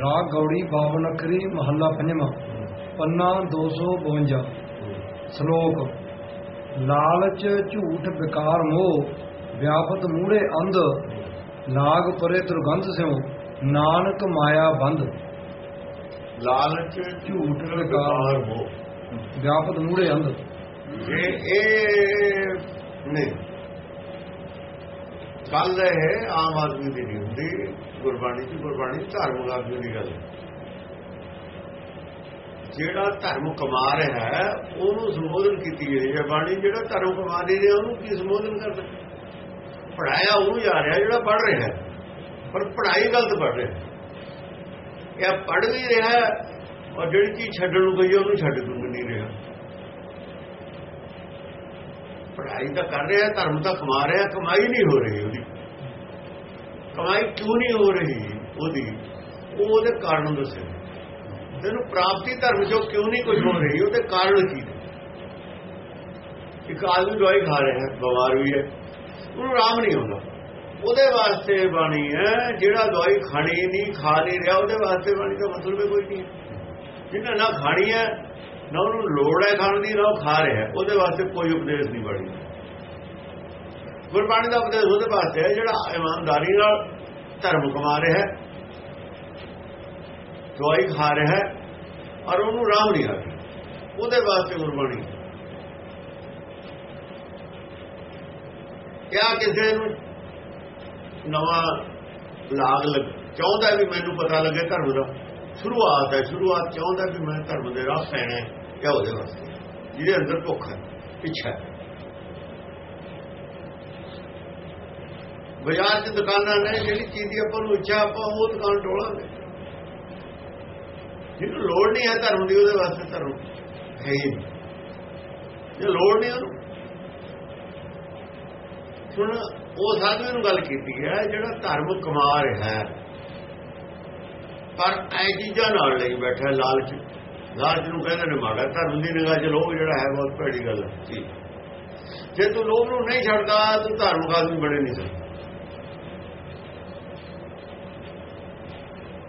ਰਾਗ ਗੌੜੀ ਬਾਵਨ ਅੱਖਰੀ ਮਹੱਲਾ ਪੰਜਵਾਂ। ਪੰਨਾ 252 ਸ਼ਲੋਕ ਲਾਲਚ ਝੂਠ ਵਿਕਾਰ ਮੋਹ ਵਿਆਪਤ ਮੂੜੇ ਅੰਧ ਲਾਗ ਪਰੇ ਦੁਰਗੰਧ ਸਿਉ ਨਾਨਕ ਮਾਇਆ ਬੰਧ ਲਾਲਚ ਝੂਠ ਵਿਕਾਰ ਵਿਕਾਰ ਹੋ ਵਿਆਪਤ ਮੂੜੇ ਅੰਧ। ਇਹ ਇਹ ਨਹੀਂ। ਗੱਲ ਇਹ ਆਮ ਆਦਮੀ ਦੀ ਨਹੀਂ ਹੁੰਦੀ। ਗੁਰਬਾਣੀ ਦੀ ਗੁਰਬਾਣੀ ਧਾਰਮਿਕ ਆਦਮੀ ਦੀ ਗੱਲ। ਹੈ ਜਿਹੜਾ ਧਰਮ ਕਮਾ ਰਿਹਾ ਹੈ, ਉਹਨੂੰ ਸੰਬੋਧਨ ਕੀਤੀ ਗਈ ਹੈ। ਬਾਣੀ ਜਿਹੜਾ ਧਰਮ ਕਮਾ ਨਹੀਂ ਰਿਹਾ ਉਹਨੂੰ ਕੀ ਸੰਬੋਧਨ ਕਰਦਾ ਪੜਾਇਆ ਉਹਨੂੰ ਜਾ ਰਿਹਾ ਜਿਹੜਾ ਪੜ ਰਿਹਾ ਹੈ। ਪਰ ਪੜਾਈ ਗਲਤ ਪੜ ਰਿਹਾ ਹੈ। ਇਹ ਪੜ ਵੀ ਰਿਹਾ ਔਰ ਜਿਹੜੀ ਚੀਜ਼ ਛੱਡਣ ਨੂੰ ਗਈ ਹੈ, ਉਹਨੂੰ ਛੱਡ ਦੂੰਗ ਨਹੀਂ ਰਿਹਾ ਪੜ੍ਹਾਈ ਤਾਂ ਕਰ ਰਿਹਾ, ਧਰਮ ਤਾਂ ਕਮਾ ਰਿਹਾ, ਕਮਾਈ ਨਹੀਂ ਹੋ ਰਹੀ ਉਹਦੀ। ਕਮਾਈ ਕਿਉਂ ਨਹੀਂ ਹੋ ਰਹੀ ਉਹਦੀ? ਉਹ ਉਹਦੇ ਕਾਰਨ ਦੱਸੇ। ਤੈਨੂੰ ਪ੍ਰਾਪਤੀ ਧਰਮ ਚੋਂ ਕਿਉਂ ਨਹੀਂ ਕੁਝ ਹੋ ਰਹੀ? ਉਹਦੇ ਕਾਰਨ ਕੀ? ਇੱਕ ਆਦਮੀ ਦਵਾਈ ਖਾ ਰਿਹਾ ਹੈ ਬਿਮਾਰ ਵੀ ਹੈ। ਉਹਨੂੰ ਆਰਾਮ ਨਹੀਂ ਆਉਂਦਾ। ਉਹਦੇ ਵਾਸਤੇ ਬਾਣੀ ਹੈ, ਜਿਹੜਾ ਦਵਾਈ ਖਾਣੀ ਨਹੀਂ, ਖਾ ਨਹੀਂ ਰਿਹਾ, ਉਹਦੇ ਵਾਸਤੇ ਬਾਣੀ ਦਾ ਮਤਲਬ ਹੀ ਕੋਈ ਨਹੀਂ ਜਿਹਨਾਂ ਨਾ ਖਾਣੀ ਹੈ ਨਾ ਉਹਨੂੰ ਲੋੜ ਹੈ ਖਾਣ ਦੀ, ਨਾ ਉਹ ਖਾ ਰਿਹਾ ਉਹਦੇ ਵਾਸਤੇ ਕੋਈ ਉਪਦੇਸ਼ ਨਹੀਂ ਬਣੀ। ਗੁਰਬਾਣੀ ਦਾ ਉਪਦੇਸ਼ ਉਹਦੇ ਵਾਸਤੇ ਹੈ ਜਿਹੜਾ ਇਮਾਨਦਾਰੀ ਨਾਲ ਧਰਮ ਕਮਾ ਰਿਹਾ ਹੈ, ਦਵਾਈ ਖਾ ਰਿਹਾ ਹੈ ਔਰ ਉਹਨੂੰ ਰਾਮ ਨਹੀਂ ਆ ਰਹੀ। ਉਹਦੇ ਵਾਸਤੇ ਗੁਰਬਾਣੀ। ਕਿਆ ਕਿਸੇ ਨੂੰ ਨਵਾਂ ਲਾਗ ਲੱਗ ਚਾਹੁੰਦਾ ਵੀ ਮੈਨੂੰ ਪਤਾ ਲੱਗੇ ਧਰਮ ਦਾ। ਸ਼ੁਰੂਆਤ ਹੈ, ਸ਼ੁਰੂਆਤ ਚਾਹੁੰਦਾ ਵੀ ਮੈਂ ਧਰਮ ਦੇ ਰਾਹ ਪੈਣਾ ਹੈ, ਇਹ ਉਹਦੇ ਵਾਸਤੇ ਜਿਹਦੇ ਅੰਦਰ ਭੁੱਖ ਹੈ, ਇੱਛਾ ਹੈ। ਬਾਜ਼ਾਰ 'ਚ ਦੁਕਾਨਾਂ ਨੇ, ਜਿਹੜੀ ਚੀਜ਼ ਦੀ ਆਪਾਂ ਨੂੰ ਇੱਛਾ, ਆਪਾਂ ਉਹ ਦੁਕਾਨ ਟੋਲਾਂਗੇ ਜਿਹਨੂੰ ਲੋੜ ਨਹੀਂ ਹੈ ਧਰਮ ਦੀ, ਉਹਦੇ ਵਾਸਤੇ ਧਰਮ ਹੈ ਹੀ ਨਹੀਂ। ਜੇ ਲੋੜ ਨਹੀਂ ਉਹਨੂੰ। ਹੁਣ ਉਹ ਸਾਧੂ ਨੂੰ ਗੱਲ ਕੀਤੀ ਹੈ, ਜਿਹੜਾ ਧਰਮ ਕਮਾ ਰਿਹਾ ਹੈ ਪਰ ਐ ਚੀਜ਼ਾਂ ਨਾਲ ਨਹੀਂ ਬੈਠਾ ਲਾਲਚ। ਲਾਲਚ ਨੂੰ ਕਹਿੰਦੇ ਨੇ ਮਾੜਾ ਧਰਮ ਦੀ ਨਿਗਾਹ 'ਚ ਲੋਭ ਜਿਹੜਾ ਹੈ ਬਹੁਤ ਭੈੜੀ ਗੱਲ ਹੈ। ਠੀਕ ਜੇ ਤੂੰ ਲੋਭ ਨੂੰ ਨਹੀਂ ਛੱਡਦਾ ਤੂੰ ਧਰਮ ਆਦਮੀ ਬਣੇ ਨਹੀਂ ਸਕਦਾ।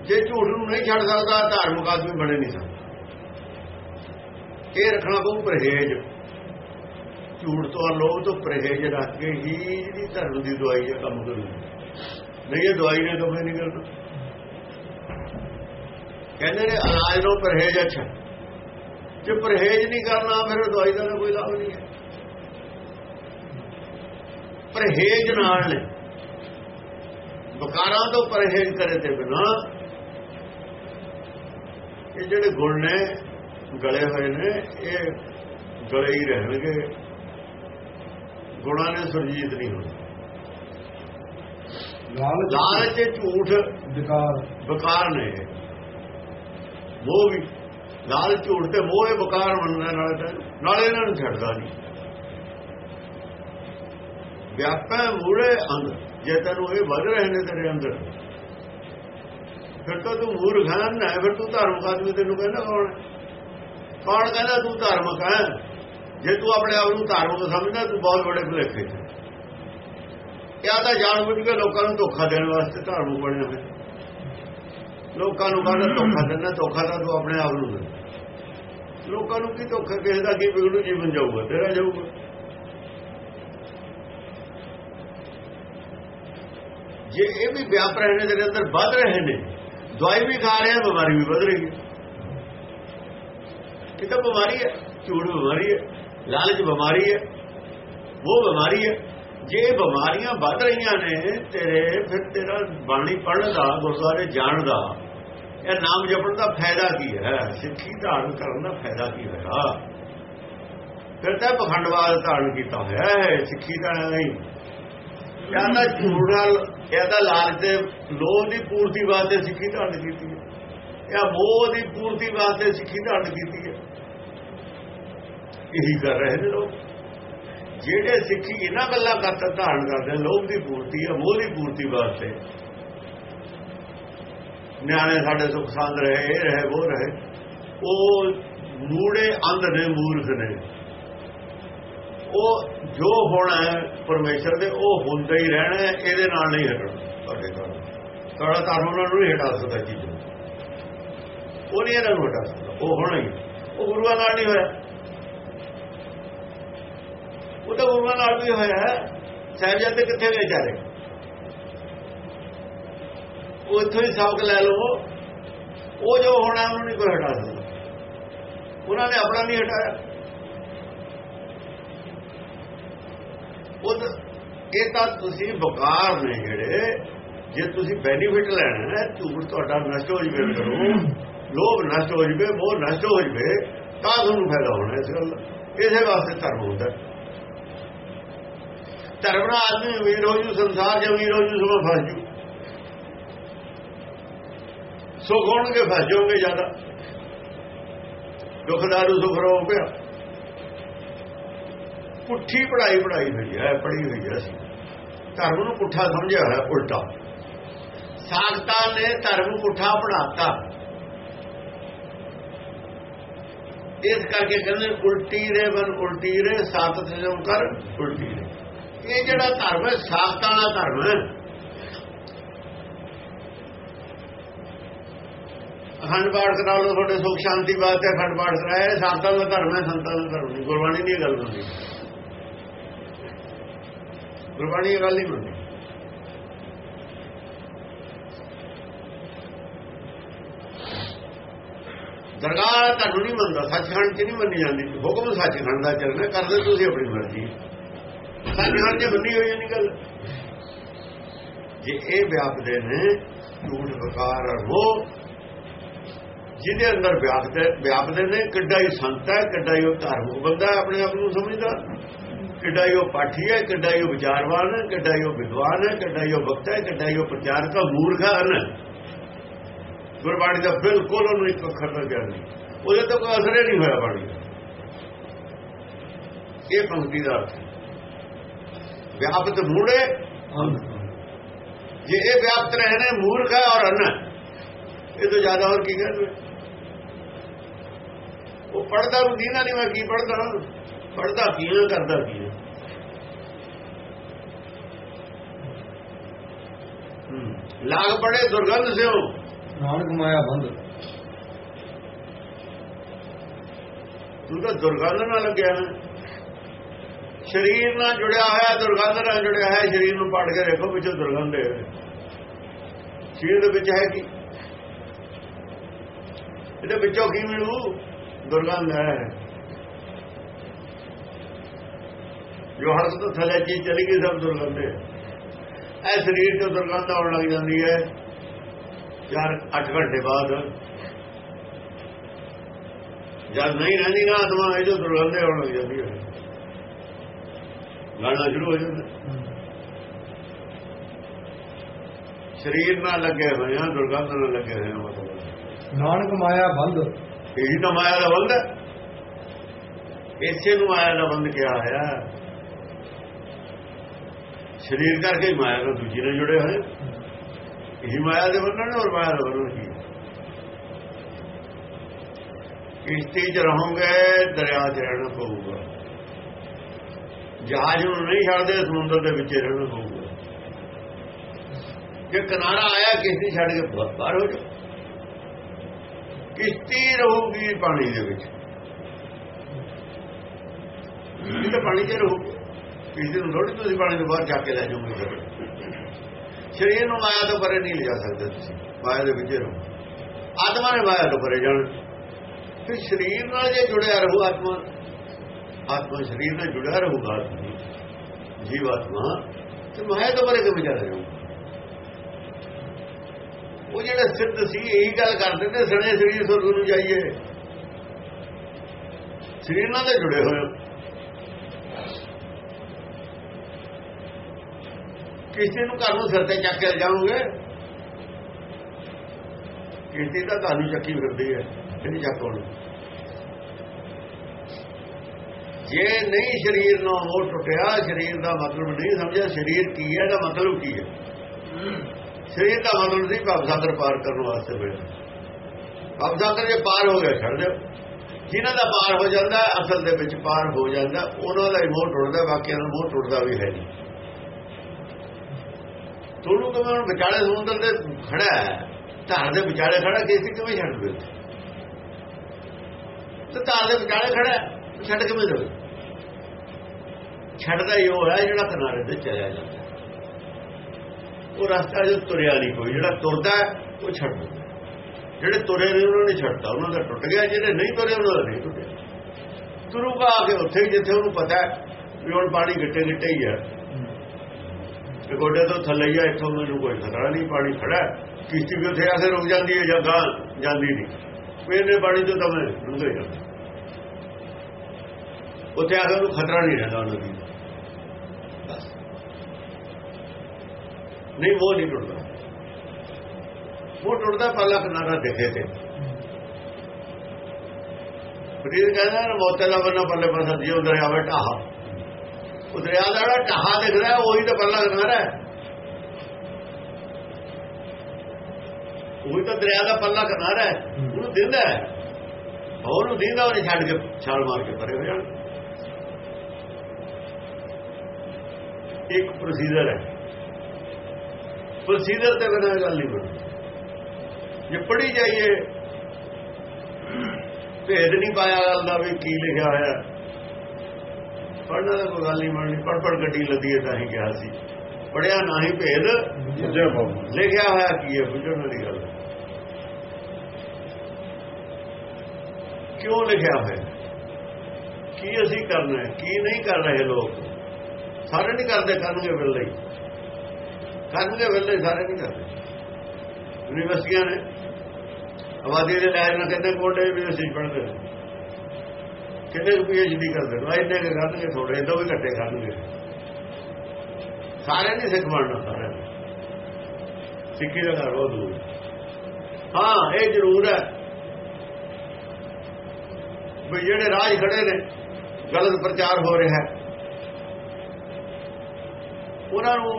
ਜੇ ਝੂਠ ਨੂੰ ਨਹੀਂ ਛੱਡ ਸਕਦਾ ਧਾਰਮਿਕ ਆਦਮੀ ਬਣੇ ਨਹੀਂ ਸਕਦਾ। ਇਹ ਰੱਖਣਾ ਪਊ ਪਰਹੇਜ। ਝੂਠ ਤੋਂ ਲੋਭ ਤੋਂ ਪਰਹੇਜ ਰੱਖ ਕੇ ਹੀ ਜਿਹੜੀ ਧਰਮ ਦੀ ਦਵਾਈ ਹੈ ਕੰਮ ਕਰੂ ਨਹੀਂ ਇਹ ਦਵਾਈ ਨੇ ਕੰਮ ਨਹੀਂ ਕਰਦਾ। ਕਹਿੰਦੇ ਨੇ ਇਲਾਜ ਨੂੰ ਪਰਹੇਜ ਅੱਛਾ ਜੇ ਪਰਹੇਜ ਨਹੀਂ ਕਰਨਾ ਫਿਰ ਦਵਾਈ ਦਾ ਕੋਈ ਲਾਭ ਨਹੀਂ ਹੈ। ਪਰਹੇਜ ਨਾਲ ਨੇ। ਬਕਾਰਾਂ ਤੋਂ ਪਰਹੇਜ ਕਰੇ ਤੇ ਬਿਨਾ ਇਹ ਜਿਹੜੇ ਗੁਣ ਨੇ ਗਲੇ ਹੋਏ ਨੇ ਇਹ ਗਲੇ ਹੀ ਰਹਿਣਗੇ। ਗੁਣਾਂ ਨੇ ਸੁਰਜੀਤ ਨਹੀਂ ਹੋਣਾ। ਲਾਲਚ ਝੂਠ ਵਿਕਾਰ। ਬਕਾਰ ਨੇ ਮੋਹ ਵੀ ਲਾਲ ਝੂਠ ਤੇ ਮੋਹ ਇਹ ਬਕਾਰ ਮੰਨਣ ਨਾਲੇ ਤਾਂ, ਨਾਲੇ ਇਹਨਾਂ ਨੂੰ ਛੱਡਦਾ ਨਹੀਂ। ਵਿਆਪੈ ਮੂੜੇ ਅੰਦਰ ਜੇ ਤੈਨੂੰ ਇਹ ਵੱਧ ਰਹੇ ਨੇ ਤੇਰੇ ਅੰਦਰ, ਫਿਰ ਤਾਂ ਤੂੰ ਮੂਰਖ ਹੈ, ਨਾ ਫਿਰ ਤੂੰ ਧਾਰਮਿਕ ਆਦਮੀ ਤੈਨੂੰ ਕਹਿੰਦਾ ਕੌਣ ਕੌਣ ਕਹਿੰਦਾ ਤੂੰ ਧਾਰਮਿਕ ਹੈ? ਜੇ ਤੂੰ ਆਪਣੇ ਆਪ ਨੂੰ ਧਾਰਮਿਕ ਸਮਝਦਾ, ਤੂੰ ਬਹੁਤ ਵੱਡੇ ਭੁਲੇਖੇ ਚ ਇਹ ਤਾਂ ਜਾਣ ਬੁੱਝ ਕੇ ਲੋਕਾਂ ਨੂੰ ਧੋਖਾ ਦੇਣ ਵਾਸਤੇ ਧਾਰਮਿਕ ਬਣਿਆ ਹੋਇਆ। ਲੋਕਾਂ ਨੂੰ ਕਹਿੰਦਾ ਧੋਖਾ ਦਿੰਦਾ, ਧੋਖਾ ਤਾਂ ਤੂੰ ਆਪਣੇ ਆਪ ਨੂੰ ਦੇ ਲੋਕਾਂ ਨੂੰ ਕੀ ਧੋਖਾ, ਕਿਸੇ ਦਾ ਕੀ ਵਿਗੜੂ, ਜੀਵਨ ਜਾਊਗਾ, ਤੇਰਾ ਜਾਊਗਾ। ਜੇ ਇਹ ਵੀ ਵਿਆਪ ਰਹੇ ਨੇ ਤੇਰੇ ਅੰਦਰ ਵੱਧ ਰਹੇ ਨੇ, ਦਵਾਈ ਵੀ ਖਾ ਰਿਹਾ, ਬਿਮਾਰੀ ਵੀ ਵੱਧ ਰਹੀ ਹੈ। ਇਹ ਤਾਂ ਬਿਮਾਰੀ ਹੈ, ਝੂਠ ਬਿਮਾਰੀ ਹੈ, ਲਾਲਚ ਬਿਮਾਰੀ ਹੈ, ਉਹ ਬਿਮਾਰੀ ਹੈ। ਜੇ ਇਹ ਬਿਮਾਰੀਆਂ ਵੱਧ ਰਹੀਆਂ ਨੇ, ਤੇਰੇ, ਫਿਰ ਤੇਰਾ ਬਾਣੀ ਪੜ੍ਹਨ ਦਾ, ਗੁਰਦੁਆਰੇ ਜਾਣ ਦਾ ਇਹ ਨਾਮ ਜਪਣ ਦਾ ਫਾਇਦਾ ਕੀ ਹੈ? ਸਿੱਖੀ ਧਾਰਨ ਕਰਨ ਦਾ ਫਾਇਦਾ ਕੀ ਹੋਇਆ? ਫਿਰ ਤਾਂ ਪਖੰਡਵਾਦ ਧਾਰਨ ਕੀਤਾ ਹੋਇਆ ਹੈ, ਸਿੱਖੀ ਦਾ ਨਹੀਂ। ਇਹ ਤਾਂ ਝੂਠ ਲਾਲਚ ਦੇ ਲੋਭ ਦੀ ਪੂਰਤੀ ਵਾਸਤੇ ਸਿੱਖੀ ਧਾਰਨ ਕੀਤੀ ਹੈ। ਇਹ ਮੋਹ ਦੀ ਪੂਰਤੀ ਵਾਸਤੇ ਸਿੱਖੀ ਧਾਰਨ ਕੀਤੀ ਹੈ। ਇਹੀ ਕਰ ਰਹੇ ਨੇ ਲੋਕ। ਜਿਹੜੇ ਸਿੱਖੀ ਇਹਨਾਂ ਗੱਲਾਂ ਕਰਤਾ ਧਾਰਨ ਕਰਦੇ ਲੋਭ ਦੀ ਪੂਰਤੀ ਹੈ ਮੋਹ ਦੀ ਪੂਰਤੀ ਵਾਸਤੇ। ਨਿਆਣੇ ਸਾਡੇ ਸੁਖ ਸੰਦ ਰਹੇ, ਇਹ ਰਹੇ, ਉਹ ਰਹੇ। ਉਹ ਮੂੜੇ ਅੰਧ ਨੇ, ਮੂਰਖ ਨੇ। ਉਹ ਜੋ ਹੋਣਾ ਹੈ ਪਰਮੇਸ਼ਰ ਦੇ, ਉਹ ਹੁੰਦਾ ਹੀ ਰਹਿਣਾ ਇਹਦੇ ਨਾਲ ਨਹੀਂ ਹਟਣਾ ਤੁਹਾਡੇ ਨਾਲ ਤੁਹਾਡਾ ਧਰਮ ਨਾਲ ਨਹੀਂ ਹਟਾ ਸਕਦਾ ਚੀਜ਼ ਉਹ ਨਹੀਂ ਇਹਨਾਂ ਨੂੰ ਹਟਾ ਸਕਦਾ, ਉਹ ਹੋਣਾ ਹੀ। ਉਹ ਗੁਰੂਆਂ ਨਾਲ ਨਹੀਂ ਹੋਇਆ। ਉਹ ਤਾਂ ਗੁਰੂਆਂ ਨਾਲ ਵੀ ਹੋਇਆ ਹੈ। ਸਾਹਿਬਜ਼ਾਦੇ ਕਿੱਥੇ ਗਏ ਚਾਰੇ ਉਹ ਇੱਥੋਂ ਹੀ ਸਬਕ ਲੈ ਲਵੋ। ਉਹ ਜੋ ਹੋਣਾ, ਉਹਨੂੰ ਨਹੀਂ ਕੋਈ ਹਟਾ ਸਕਦਾ ਉਹਨਾਂ ਨੇ ਆਪਣਾ ਨਹੀਂ ਹਟਾਇਆ। ਉਹ ਇਹ ਤਾਂ ਤੁਸੀਂ ਬਕਾਰ ਨੇ ਜਿਹੜੇ, ਜੇ ਤੁਸੀਂ ਬੈਨੀਫਿਟ ਲੈਣਾ ਹੈ, ਝੂਠ ਤੁਹਾਡਾ ਨਸ਼ਟ ਹੋ ਜਵੇ ਕਰੋ। ਲੋਭ ਨਸ਼ਟ ਹੋ ਜਵੇ, ਮੋਹ ਨਸ਼ਟ ਹੋ ਜਵੇ, ਤਾਂ ਤੁਹਾਨੂੰ ਫਾਇਦਾ ਹੋਣਾ ਇਸ ਗੱਲ ਇਸੇ ਵਾਸਤੇ ਧਰਮ ਹੁੰਦਾ ਧਰਮ ਨਾਲ ਆਦਮੀ ਅਮੀਰ ਹੋ ਜੂ, ਸੰਸਾਰ 'ਚ ਅਮੀਰ ਹੋ ਜੂ ਸਭ ਫਸ ਜੂ। ਸੁਖ ਹੋਣਗੇ ਫਸ ਜਾਓਗੇ ਜ਼ਿਆਦਾ। ਦੁਖਦਾਰੂ ਸੁਖ ਰੋ ਪਿਆ। ਪੁੱਠੀ ਪੜਾਈ ਪੜਾਈ ਹੋਈ ਹੈ ਪੜੀ ਹੋਈ ਹੈ ਅਸੀਂ। ਧਰਮ ਨੂੰ ਪੁੱਠਾ ਸਮਝਿਆ ਹੋਇਆ, ਉਲਟਾ। ਸਾਖਤਾ ਨੇ ਧਰਮ ਪੁੱਠਾ ਪੜਾਤਾ ਇਸ ਕਰਕੇ ਕਹਿੰਦੇ, ਉਲਟੀ ਰੇ ਬਨ, ਉਲਟੀ ਰੇ ਸਾਖਤ ਜੋ ਕਰ, ਉਲਟੀ ਰੇ ਇਹ ਜਿਹੜਾ ਧਰਮ ਹੈ ਸਾਖਤਾ ਦਾ ਧਰਮ ਹੈ। ਅਖੰਡ ਪਾਠ ਕਰਾ ਲਓ ਤੁਹਾਡੇ ਸੁਖ ਸ਼ਾਂਤੀ ਵਾਸਤੇ ਅਖੰਡ ਪਾਠ ਕਰਾਇਆ ਸਾਖਤਾ ਦਾ ਧਰਮ ਹੈ, ਸੰਤਾਂ ਦਾ ਧਰਮ ਨਹੀਂ। ਗੁਰਬਾਣੀ ਦੀ ਗੱਲ ਹੁੰਦੀ ਗੁਰਬਾਣੀ ਇਹ ਗੱਲ ਨਹੀਂ ਮੰਨਦੀ। ਦਰਗਾਹ ਤੁਹਾਨੂੰ ਨਹੀਂ ਮੰਨਦਾ, ਸੱਚਖੰਡ 'ਚ ਨਹੀਂ ਮੰਨੀ ਜਾਂਦੀ। ਹੁਕਮ ਸੱਚਖੰਡ ਦਾ ਚੱਲਣਾ ਕਰਦੇ ਤੁਸੀਂ ਆਪਣੀ ਮਰਜ਼ੀ। ਸੱਚਖੰਡ 'ਚ ਮੰਨੀ ਹੋਈ ਨਹੀਂ ਗੱਲ। ਜੇ ਇਹ ਵਿਆਪਦੇ ਨੇ, ਝੂਠ, ਵਕਾਰ ਉਹ ਜਿਹਦੇ ਅੰਦਰ ਵਿਆਪਦੇ ਵਿਆਪਦੇ ਨੇ, ਕਿੱਡਾ ਹੀ ਸੰਤ ਹੈ, ਕਿੱਡਾ ਹੀ ਉਹ ਧਾਰਮਿਕ ਬੰਦਾ ਆਪਣੇ ਆਪ ਨੂੰ ਸਮਝਦਾ। ਕਿੱਡਾ ਹੀ ਉਹ ਪਾਠੀ ਹੈ, ਕਿੱਡਾ ਹੀ ਉਹ ਵਿਚਾਰਵਾਨ ਹੈ, ਕਿੱਡਾ ਹੀ ਉਹ ਵਿਦਵਾਨ ਹੈ, ਕਿੱਡਾ ਹੀ ਉਹ ਵਕਤ ਹੈ, ਕਿੱਡਾ ਹੀ ਉਹ ਪ੍ਰਚਾਰਕ ਹੈ, ਮੂਰਖ ਹੈ ਗੁਰਬਾਣੀ ਦਾ ਬਿਲਕੁਲ ਉਹਨੂੰ ਇੱਕ ਅੱਖਰ ਦਾ ਗਿਆਨ ਨਹੀਂ। ਉਹਦੇ ਤੋਂ ਕੋਈ ਅਸਰ ਨਹੀਂ ਹੋਇਆ ਬਾਣੀ ਇਹ ਪੰਕਤੀ ਦਾ ਅਰਥ ਵਿਆਪਤ ਮੂੜੇ ਜੇ ਇਹ ਵਿਆਪਤ ਰਹਿਣੇ ਮੂਰਖ ਹੈ ਔਰ ਅੰਨ। ਇਹ ਤੋਂ ਜ਼ਿਆਦਾ ਹੋਰ ਕੀ ਕਹਿੰਦੇ ਉਹ ਪੜਦਾ ਨੂੰ ਦੀਨਾ ਨਹੀਂ ਮੈਂ ਕੀ ਪੜਦਾ ਪੜਦਾ ਕੀ ਹੈ ਕਰਦਾ ਕੀ ਹੈ? ਲਾਗ ਪੜੇ ਦੁਰਗੰਧ ਸਿਓ। ਨਾਨਕ ਮਾਇਆ ਬੰਦ। ਤੂੰ ਤਾਂ ਦੁਰਗੰਧ ਨਾਲ ਲੱਗਿਆ ਸਰੀਰ ਨਾਲ ਜੁੜਿਆ ਹੋਇਆ ਦੁਰਗੰਧ ਨਾਲ ਜੁੜਿਆ ਹੈ ਸਰੀਰ ਨੂੰ ਪੜ ਕੇ ਦੇਖੋ ਵਿੱਚੋਂ ਦੁਰਗੰਧ ਹੈ। ਸਰੀਰ ਦੇ ਵਿੱਚ ਹੈ ਕੀ? ਇਹਦੇ ਵਿੱਚੋਂ ਕੀ ਮਿਲੂ? ਦੁਰਗੰਧ ਹੈ। ਜੋ ਹਰ ਤੋਂ ਥੱਲੇ ਚੀਜ਼ ਚਲੀ ਗਈ, ਸਭ ਦੁਰਗੰਧ ਹੈ। ਇਹ ਸਰੀਰ ਤੋਂ ਦੁਰਗੰਧ ਆਉਣ ਲੱਗ ਜਾਂਦੀ ਹੈ। ਚਾਰ 8 ਘੰਟੇ ਬਾਅਦ ਜਦ ਨਹੀਂ ਰਹਿੰਦੀ ਨਾ ਆਤਮਾ, ਇਹ ਜੋ ਦੁਰਗੰਧ ਆਉਣ ਲੱਗ ਜਾਂਦੀ ਹੈ। ਲੜਨਾ ਸ਼ੁਰੂ ਹੋ ਜਾਂਦਾ। ਸਰੀਰ ਨਾਲ ਲੱਗੇ ਹੋਏ ਆ, ਦੁਰਗੰਧ ਨਾਲ ਲੱਗੇ ਹੋਏ ਆ, ਮਤਲਬ। ਨਾਨਕ ਮਾਇਆ ਬੰਦ। ਇਹੀ ਤਾਂ ਮਾਇਆ ਦਾ ਬੰਦ ਹੈ। ਇਸੇ ਨੂੰ ਮਾਇਆ ਦਾ ਬੰਦ ਕਿਹਾ ਹੋਇਆ। ਸਰੀਰ ਕਰਕੇ ਮਾਇਆ ਨਾਲ ਦੂਜੀ ਨਾਲ ਜੁੜੇ ਹੋਏ। ਇਹੀ ਮਾਇਆ ਦੇ ਬੰਧਨ ਔਰ ਮਾਇਆ ਦਾ ਬੰਧਨ ਕੀ ਕਿਸ਼ਤੀ 'ਚ ਰਹੋਗੇ, ਦਰਿਆ 'ਚ ਰਹਿਣਾ ਪਊਗਾ। ਜਹਾਜ਼ ਨੂੰ ਨਹੀਂ ਛੱਡਦੇ, ਸਮੁੰਦਰ ਦੇ ਵਿੱਚ ਰਹਿਣਾ ਪਊਗਾ। ਜੇ ਕਿਨਾਰਾ ਆਇਆ, ਕਿਸ਼ਤੀ ਛੱਡ ਕੇ ਬਾਹਰ ਹੋ ਜਾ ਕਿਸ਼ਤੀ ਰਹੂਗੀ ਪਾਣੀ ਦੇ ਵਿੱਚ। ਇਹ ਤਾਂ ਪਾਣੀ 'ਚ ਰਹੂਗੀ ਕਿਸੇ ਨੂੰ ਥੋੜੀ ਤੁਸੀਂ ਪਾਣੀ ਤੋਂ ਬਾਹਰ ਜਾ ਕੇ ਲੈ ਜਾਓਗੇ। ਸਰੀਰ ਨੂੰ ਮਾਇਆ ਤੋਂ ਪਰੇ ਨਹੀਂ ਲਿਜਾ ਸਕਦੇ ਤੁਸੀਂ। ਮਾਇਆ ਦੇ ਵਿੱਚ ਰਹੋ। ਆਤਮਾ ਨੇ ਮਾਇਆ ਤੋਂ ਪਰੇ ਜਾਣ। ਫਿਰ ਸਰੀਰ ਨਾਲ ਜੇ ਜੁੜਿਆ ਰਹੂ ਆਤਮਾ ਆਤਮਾ ਸਰੀਰ ਨਾਲ ਜੁੜਿਆ ਰਹੂਗਾ ਜੀਵ ਆਤਮਾ ਤੇ ਮਾਇਆ ਤੋਂ ਪਰੇ ਕਿਵੇਂ ਜਾ ਰਹੂ ਉਹ ਜਿਹੜੇ ਸਿੱਧ ਸੀ, ਇਹੀ ਗੱਲ ਕਰਦੇ ਨੇ ਸਣੇ ਸਰੀਰ ਸੁਰਗ ਨੂੰ ਜਾਈਏ। ਸਰੀਰ ਨਾਲ ਜੁੜੇ ਹੋਏ ਕਿਸੇ ਨੂੰ ਘਰ ਨੂੰ ਸਿਰ ਤੇ ਚੱਕ ਕੇ ਜਾਓਗੇ। ਕਿਸੇ ਦਾ ਤੁਹਾਨੂੰ ਚੱਕੀ ਫਿਰਦੀ ਹੈ ਇਹਦੀ ਚੱਕੋਣ ਜੇ ਨਹੀਂ ਸਰੀਰ ਨੂੰ ਉਹ ਟੁੱਟਿਆ, ਸਰੀਰ ਦਾ ਮਤਲਬ ਨਹੀਂ ਸਮਝਿਆ, ਸਰੀਰ ਕੀ ਹੈ, ਇਹਦਾ ਮਤਲਬ ਕੀ ਹੈ? ਸਰੀਰ ਦਾ ਮਤਲਬ ਸੀ ਭਵ ਸਾਗਰ ਪਾਰ ਕਰਨ ਵਾਸਤੇ ਬੈਠਾ ਭਵ ਸਾਗਰ ਜੇ ਪਾਰ ਹੋ ਗਿਆ, ਛੱਡ ਦਿਓ। ਜਿਨ੍ਹਾਂ ਦਾ ਪਾਰ ਹੋ ਜਾਂਦਾ, ਅਸਲ ਦੇ ਵਿੱਚ ਪਾਰ ਹੋ ਜਾਂਦਾ, ਉਹਨਾਂ ਦਾ ਹੀ ਮੋਹ ਟੁੱਟਦਾ, ਬਾਕੀਆਂ ਦਾ ਮੋਹ ਟੁੱਟਦਾ ਵੀ ਹੈ ਨਹੀਂ। ਤੁਹਾਨੂੰ ਕਿਵੇਂ ਹੁਣ ਵਿਚਾਲੇ ਸਮੁੰਦਰ ਦੇ ਖੜਾ ਹੈ, ਧਾਰ ਦੇ ਵਿਚਾਲੇ ਖੜਾ, ਕਿਸੇ ਕਿਵੇਂ ਛੱਡ ਦੇ ਤੇ ਧਾਰ ਦੇ ਵਿਚਾਲੇ ਖੜਾ ਛੱਡ ਕਿਵੇਂ ਦੇਵੇ ਛੱਡਦਾ ਹੀ ਉਹ ਹੈ ਜਿਹੜਾ ਕਿਨਾਰੇ ਤੇ ਚਲਿਆ ਜਾਂਦਾ। ਉਹ ਰਸਤਾ ਜੋ ਤੁਰਿਆ ਨਹੀਂ ਕੋਈ, ਜਿਹੜਾ ਤੁਰਦਾ ਉਹ ਛੱਡ ਦਿੰਦਾ ਜਿਹੜੇ ਤੁਰੇ ਨੇ, ਉਹਨਾਂ ਨੇ ਛੱਡਤਾ, ਉਹਨਾਂ ਦਾ ਟੁੱਟ ਗਿਆ, ਜਿਹੜੇ ਨਹੀਂ ਤੁਰੇ, ਉਹਨਾਂ ਦਾ ਨਹੀਂ ਟੁੱਟਿਆ। ਤੁਰੂਗਾ ਆ ਕੇ ਉੱਥੇ ਜਿੱਥੇ ਉਹਨੂੰ ਪਤਾ ਵੀ ਹੁਣ ਪਾਣੀ ਗਿੱਟੇ ਗਿੱਟੇ ਹੀ ਹੈ। ਤੇ ਗੋਡੇ ਤੋਂ ਥੱਲੇ ਹੀ ਆ, ਇੱਥੋਂ ਮੈਨੂੰ ਕੋਈ ਖਤਰਾ ਨਹੀਂ, ਪਾਣੀ ਖੜਾ ਕਿਸ਼ਤੀ ਵੀ ਉੱਥੇ ਆ ਕੇ ਰੁਕ ਜਾਂਦੀ ਹੈ ਜਾਂ ਗਾਂ ਜਾਂਦੀ ਨਹੀਂ। ਮੇਰੇ ਪਾਣੀ ਤੋਂ ਤਾਂ ਮੈਂ ਡੁੱਬੇ ਜਾਂਦਾ ਉੱਥੇ ਆ ਕੇ ਉਹਨੂੰ ਖਤਰਾ ਨਹੀਂ ਰਹਿੰਦਾ ਉਹਨਾਂ ਦੀ। ਨਹੀਂ ਉਹ ਨਹੀਂ ਟੁੱਟਦਾ। ਉਹ ਟੁੱਟਦਾ ਪੱਲਾ ਕਿਨਾਰਾ ਦੇਖੇ ਤੇ। ਫਰੀਦ ਕਹਿੰਦਾ ਨਾ ਮੋਤੇ ਦਾ ਬੰਨਾ ਪੱਲੇ ਪਾਸਾ ਜਿਉ ਦਰਿਆ ਵੇ ਢਾਹਾ ਉਹ ਦਰਿਆ ਦਾ ਜਿਹੜਾ ਢਾਹਾ ਦਿਖਦਾ ਹੈ, ਉਹੀ ਤਾਂ ਪੱਲਾ ਕਿਨਾਰਾ ਹੈ। ਉਹੀ ਤਾਂ ਦਰਿਆ ਦਾ ਪੱਲਾ ਕਿਨਾਰਾ ਹੈ। ਉਹਨੂੰ ਦਿੰਦਾ ਹੈ। ਉਹਨੂੰ ਦਿੰਦਾ ਉਹਨੇ ਛੱਡ ਕੇ ਛਾਲ ਮਾਰ ਕੇ ਪਰੇ ਹੋ ਜਾਣ। ਇੱਕ ਪ੍ਰੋਸੀਜਰ ਹੈ। ਪ੍ਰੋਸੀਜਰ ਤੇ ਬਿਨਾਂ ਗੱਲ ਨਹੀਂ ਬਣਦੀ ਜੇ ਪੜ੍ਹੀ ਜਾਈਏ ਭੇਦ ਨਹੀਂ ਪਾਇਆ ਗੱਲ ਦਾ ਵੀ ਕੀ ਲਿਖਿਆ ਹੋਇਆ। ਪੜ੍ਹਨਾ ਤਾਂ ਕੋਈ ਗੱਲ ਨਹੀਂ ਬਣਨੀ ਪੜ ਪੜ ਗੱਡੀ ਲੱਦੀ ਹੈ ਤਾਂ ਹੀ ਕਿਹਾ ਸੀ। ਪੜਿਆ ਨਾ ਹੀ ਭੇਦ ਲਿਖਿਆ ਹੋਇਆ ਕੀ ਹੈ ਬੁੱਝਣ ਵਾਲੀ ਗੱਲ। ਕਿਉਂ ਲਿਖਿਆ ਹੋਇਆ? ਕੀ ਅਸੀਂ ਕਰਨਾ ਹੈ ਕੀ ਨਹੀਂ ਕਰ ਰਹੇ ਲੋਕ? ਸਾਰੇ ਨਹੀਂ ਕਰਦੇ ਕਰਨਗੇ ਵੇਲੇ ਹੀ ਕਰਨਗੇ ਵੇਲੇ ਸਾਰੇ ਨਹੀਂ ਕਰਦੇ ਯੂਨੀਵਰਸਿਟੀਆਂ ਨੇ ਆਬਾਦੀ ਦੇ ਲੈਣ ਨਾਲ ਕਹਿੰਦੇ ਕੋਡੇ ਯੂਨੀਵਰਸਿਟੀ ਪੜ੍ਹਦੇ ਨੇ ਕਿੰਨੇ ਪੀਐਚਡੀ ਕਰਦੇ ਨਾ ਇੰਨੇ ਕੁ ਕਰਨਗੇ ਥੋੜੇ ਇਦੋਂ ਵੀ ਘੱਟੇ ਕਰਨਗੇ ਸਾਰੇ ਨਹੀਂ ਸਿੱਖ ਬਣਨਾ, ਸਾਰਿਆਂ ਨੇ ਸਿੱਖੀ ਦਾ ਘਰ ਬਹੁਤ ਦੂਰ। ਹਾਂ, ਇਹ ਜ਼ਰੂਰ ਹੈ ਵੀ ਜਿਹੜੇ ਰਾਜ ਖੜੇ ਨੇ, ਗਲਤ ਪ੍ਰਚਾਰ ਹੋ ਰਿਹਾ ਹੈ। ਉਹਨਾਂ ਨੂੰ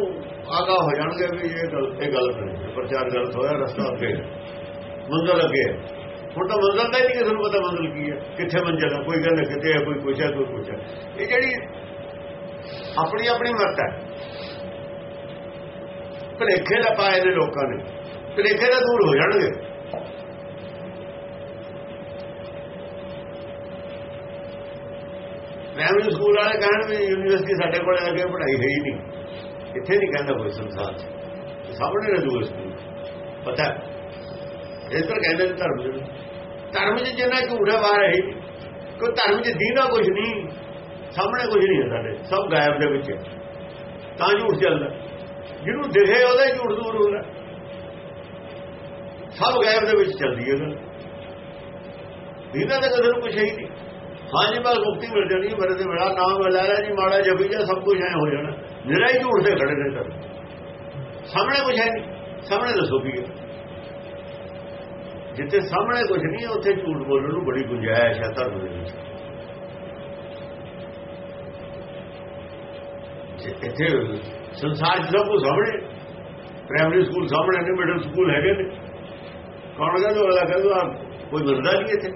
ਆਗਾ ਹੋ ਜਾਣਗੇ ਵੀ ਇਹ ਗਲਤ ਇਹ ਗਲਤ ਹੈ ਪ੍ਰਚਾਰ ਗਲਤ ਹੋਇਆ, ਰਸਤਾ ਅੱਗੇ ਹੈ। ਮੰਜ਼ਲ ਅੱਗੇ ਹੈ। ਹੁਣ ਤਾਂ ਮੰਜ਼ਲ ਦਾ ਹੀ ਨਹੀਂ ਕਿਸੇ ਨੂੰ ਪਤਾ ਮੰਜ਼ਲ ਕੀ ਹੈ, ਕਿੱਥੇ ਮੰਜ਼ਲ ਹੈ, ਕੋਈ ਗੱਲ ਕਿਤੇ ਹੈ, ਕੋਈ ਕੁਛ ਹੈ ਕੋਈ ਕੁਛ ਹੈ ਇਹ ਜਿਹੜੀ ਆਪਣੀ ਆਪਣੀ ਮਤ ਹੈ ਭਲੇਖੇ ਦਾ ਪਾਏ ਨੇ ਲੋਕਾਂ ਨੇ, ਭਲੇਖੇ ਦਾ ਦੂਰ ਹੋ ਜਾਣਗੇ ਪ੍ਰਾਇਮਰੀ ਸਕੂਲ ਵਾਲੇ ਕਹਿਣ ਵੀ ਯੂਨੀਵਰਸਿਟੀ ਸਾਡੇ ਕੋਲ ਆ ਕੇ ਪੜ੍ਹਾਈ ਹੈ ਹੀ ਨਹੀਂ ਇੱਥੇ ਨਹੀਂ ਕਹਿੰਦਾ ਕੋਈ ਸੰਸਾਰ 'ਚ। ਸਾਹਮਣੇ ਇਸ ਸਕੂਲ ਪਤਾ ਇਸ ਤਰ੍ਹਾਂ ਕਹਿੰਦੇ ਧਰਮ ਦੇ। ਧਰਮ 'ਚ ਜਿੰਨਾ ਝੂਠ ਹੈ ਬਾਹਰ ਹੈ ਹੀ ਕੋਈ ਧਰਮ 'ਚ ਦੀਦਾ ਕੁਝ ਨਹੀਂ। ਸਾਹਮਣੇ ਕੁਝ ਨਹੀਂ ਹੈ ਸਾਡੇ। ਸਭ ਗਾਇਬ ਦੇ ਵਿੱਚ ਤਾਂ ਝੂਠ ਚੱਲਦਾ। ਜਿਹਨੂੰ ਦਿਖੇ ਉਹਦਾ ਝੂਠ ਦੂਰ ਹੁੰਦਾ। ਸਭ ਗਾਇਬ ਦੇ ਵਿੱਚ ਚੱਲਦੀ ਹੈ ਗੱਲ। ਦੀਦਾ ਤਾਂ ਕਦੇ ਨੂੰ ਕੁਝ ਹੈ ਨਹੀਂ। ਹਾਂ ਜੀ ਬਸ ਮੁਕਤੀ ਮਿਲ ਜਾਣੀ ਹੈ, ਮੇਰੇ ਤੇ ਮੇਰਾ ਨਾਮ ਲੈ ਲੈ ਜੀ ਮਾੜਾ ਜਪੀ ਜਾ ਸਭ ਕੁਝ ਐ ਹੋ ਜਾਣਾ। ਨਿਰਾ ਹੀ ਝੂਠ ਤੇ ਖੜੇ ਨੇ ਸਰ। ਸਾਹਮਣੇ ਕੁਝ ਹੈ ਨਹੀਂ। ਸਾਹਮਣੇ ਦੱਸੋ ਕੀ ਹੈ। ਜਿੱਥੇ ਸਾਹਮਣੇ ਕੁਝ ਨਹੀਂ ਹੈ ਉੱਥੇ ਝੂਠ ਬੋਲਣ ਨੂੰ ਬੜੀ ਗੁੰਜਾਇਸ਼ ਹੈ ਧਰਮ ਦੇ ਵਿੱਚ। ਇੱਥੇ ਸੰਸਾਰ 'ਚ ਸਭ ਕੁਝ ਸਾਹਮਣੇ ਪ੍ਰਾਇਮਰੀ ਸਕੂਲ ਸਾਹਮਣੇ ਨੇ ਮਿਡਲ ਸਕੂਲ ਹੈਗੇ ਨੇ। ਕੌਣ ਕਹਿੰਦਾ, ਅਗਲਾ ਕਹਿੰਦਾ ਕੋਈ ਮੰਨਦਾ ਨਹੀਂ ਇੱਥੇ।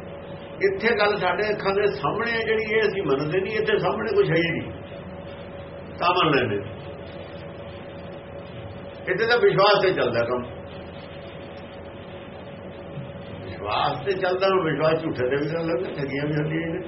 ਇੱਥੇ ਗੱਲ ਸਾਡੇ ਅੱਖਾਂ ਦੇ ਸਾਹਮਣੇ ਹੈ ਜਿਹੜੀ, ਇਹ ਅਸੀਂ ਮੰਨਦੇ ਨਹੀਂ, ਇੱਥੇ ਸਾਹਮਣੇ ਕੁਝ ਹੈ ਹੀ ਨਹੀਂ। ਤਾਂ ਮੰਨ ਲੈਂਦੇ। ਇੱਥੇ ਤਾਂ ਵਿਸ਼ਵਾਸ ਤੇ ਚੱਲਦਾ ਕੰਮ। ਵਿਸ਼ਵਾਸ ਤੇ ਚੱਲਦਾ ਹੁਣ ਵਿਸ਼ਵਾਸ ਝੂਠੇ ਦੇ ਵੀ ਗੱਲ ਲੱਗਦਾ ਠਗੀਆਂ ਵੀ ਹੁੰਦੀਆਂ ਨੇ।